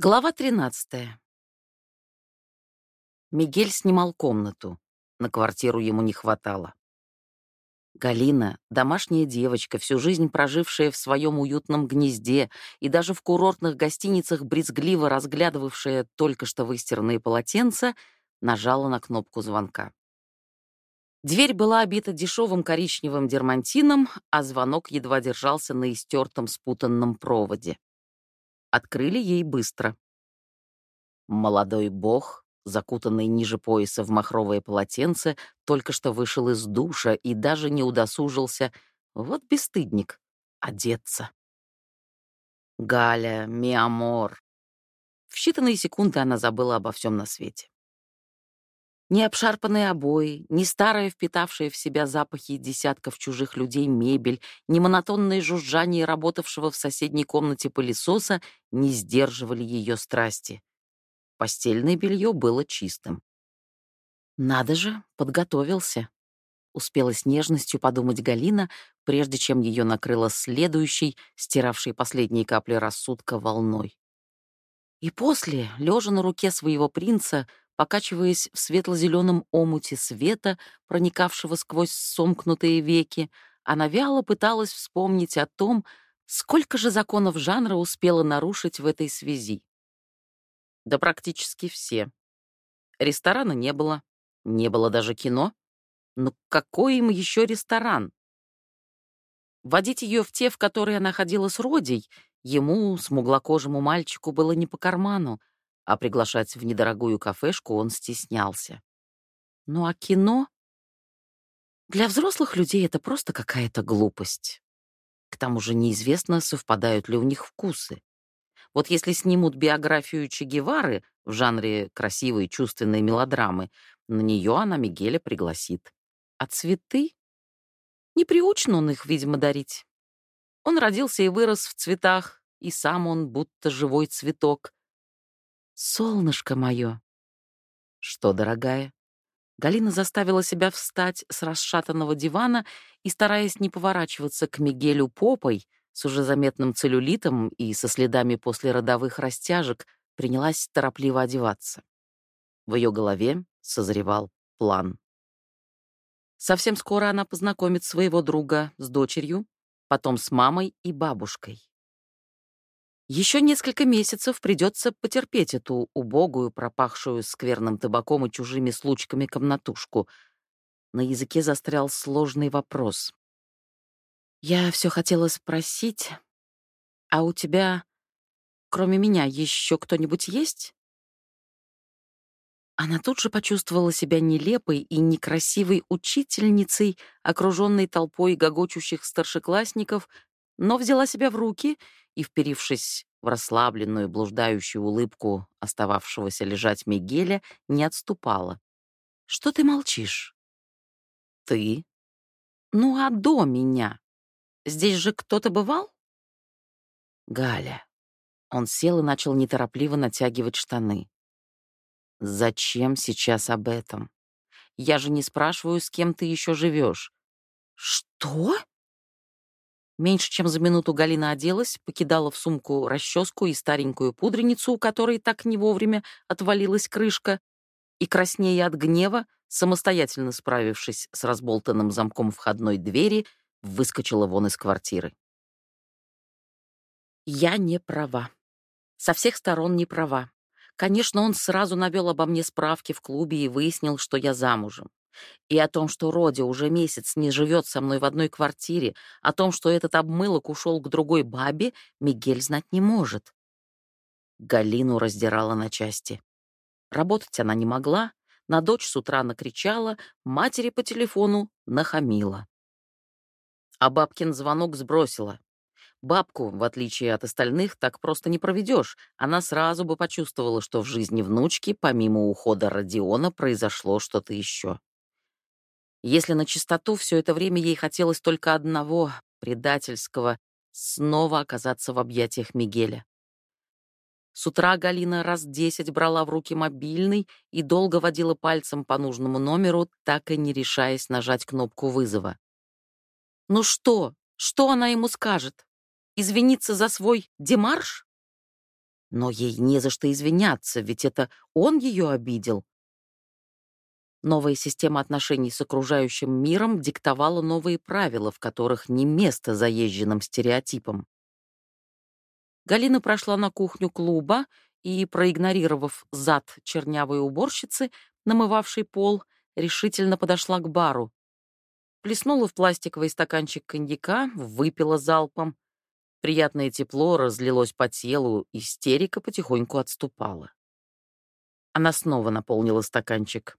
Глава 13. Мигель снимал комнату. На квартиру ему не хватало. Галина, домашняя девочка, всю жизнь прожившая в своем уютном гнезде и даже в курортных гостиницах брезгливо разглядывавшая только что выстиранные полотенца, нажала на кнопку звонка. Дверь была обита дешевым коричневым дермантином, а звонок едва держался на истертом спутанном проводе. Открыли ей быстро. Молодой бог, закутанный ниже пояса в махровое полотенце, только что вышел из душа и даже не удосужился, вот бесстыдник, одеться. Галя, миамор. В считанные секунды она забыла обо всем на свете. Ни обшарпанные обои, ни старая впитавшая в себя запахи десятков чужих людей мебель, ни монотонное жужжание работавшего в соседней комнате пылесоса не сдерживали ее страсти. Постельное белье было чистым. «Надо же, подготовился», — успела с нежностью подумать Галина, прежде чем ее накрыло следующей, стиравшей последние капли рассудка волной. И после, лежа на руке своего принца, покачиваясь в светло-зеленом омуте света, проникавшего сквозь сомкнутые веки, она вяло пыталась вспомнить о том, сколько же законов жанра успела нарушить в этой связи. Да практически все. Ресторана не было, не было даже кино. Ну какой им еще ресторан? Водить ее в те, в которые она ходила с Родей, ему, смуглокожему мальчику, было не по карману, а приглашать в недорогую кафешку он стеснялся. Ну а кино? Для взрослых людей это просто какая-то глупость. К тому же неизвестно, совпадают ли у них вкусы. Вот если снимут биографию Че Гевары в жанре красивой чувственной мелодрамы, на нее она Мигеля пригласит. А цветы? Не приучен он их, видимо, дарить. Он родился и вырос в цветах, и сам он будто живой цветок. «Солнышко мое!» «Что, дорогая?» Галина заставила себя встать с расшатанного дивана и, стараясь не поворачиваться к Мигелю попой, с уже заметным целлюлитом и со следами послеродовых растяжек, принялась торопливо одеваться. В ее голове созревал план. Совсем скоро она познакомит своего друга с дочерью, потом с мамой и бабушкой. Еще несколько месяцев придется потерпеть эту убогую, пропахшую скверным табаком и чужими случками комнатушку. На языке застрял сложный вопрос. «Я все хотела спросить, а у тебя, кроме меня, еще кто-нибудь есть?» Она тут же почувствовала себя нелепой и некрасивой учительницей, окруженной толпой гогочущих старшеклассников, но взяла себя в руки и, вперившись в расслабленную, блуждающую улыбку остававшегося лежать Мигеля, не отступала. «Что ты молчишь?» «Ты?» «Ну а до меня? Здесь же кто-то бывал?» «Галя». Он сел и начал неторопливо натягивать штаны. «Зачем сейчас об этом? Я же не спрашиваю, с кем ты еще живешь». «Что?» Меньше чем за минуту Галина оделась, покидала в сумку расческу и старенькую пудреницу, у которой так не вовремя отвалилась крышка, и, краснея от гнева, самостоятельно справившись с разболтанным замком входной двери, выскочила вон из квартиры. Я не права. Со всех сторон не права. Конечно, он сразу навел обо мне справки в клубе и выяснил, что я замужем. И о том, что Роди уже месяц не живет со мной в одной квартире, о том, что этот обмылок ушел к другой бабе, Мигель знать не может. Галину раздирала на части. Работать она не могла, на дочь с утра накричала, матери по телефону нахамила. А бабкин звонок сбросила. Бабку, в отличие от остальных, так просто не проведешь. Она сразу бы почувствовала, что в жизни внучки, помимо ухода Родиона, произошло что-то еще. Если на чистоту, все это время ей хотелось только одного — предательского — снова оказаться в объятиях Мигеля. С утра Галина раз десять брала в руки мобильный и долго водила пальцем по нужному номеру, так и не решаясь нажать кнопку вызова. Ну что? Что она ему скажет? Извиниться за свой демарш? Но ей не за что извиняться, ведь это он ее обидел. Новая система отношений с окружающим миром диктовала новые правила, в которых не место заезженным стереотипам. Галина прошла на кухню клуба и, проигнорировав зад чернявой уборщицы, намывавшей пол, решительно подошла к бару. Плеснула в пластиковый стаканчик коньяка, выпила залпом. Приятное тепло разлилось по телу, истерика потихоньку отступала. Она снова наполнила стаканчик.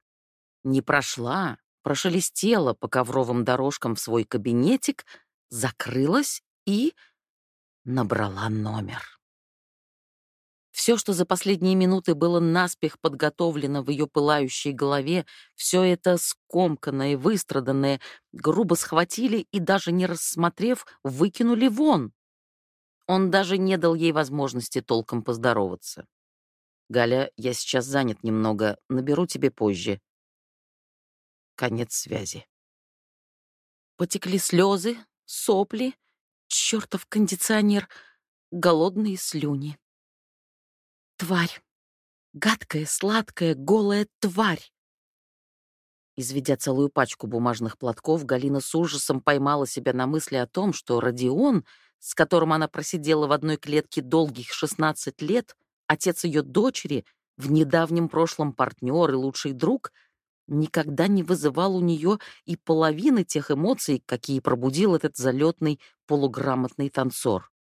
Не прошла, прошелестела по ковровым дорожкам в свой кабинетик, закрылась и набрала номер. Все, что за последние минуты было наспех подготовлено в ее пылающей голове, все это скомканное выстраданное, грубо схватили и, даже не рассмотрев, выкинули вон. Он даже не дал ей возможности толком поздороваться. «Галя, я сейчас занят немного, наберу тебе позже». Конец связи. Потекли слезы, сопли, чертов кондиционер, голодные слюни. Тварь! Гадкая, сладкая, голая тварь! Изведя целую пачку бумажных платков, Галина с ужасом поймала себя на мысли о том, что Родион, с которым она просидела в одной клетке долгих 16 лет, отец ее дочери, в недавнем прошлом партнер и лучший друг, никогда не вызывал у нее и половины тех эмоций, какие пробудил этот залетный полуграмотный танцор.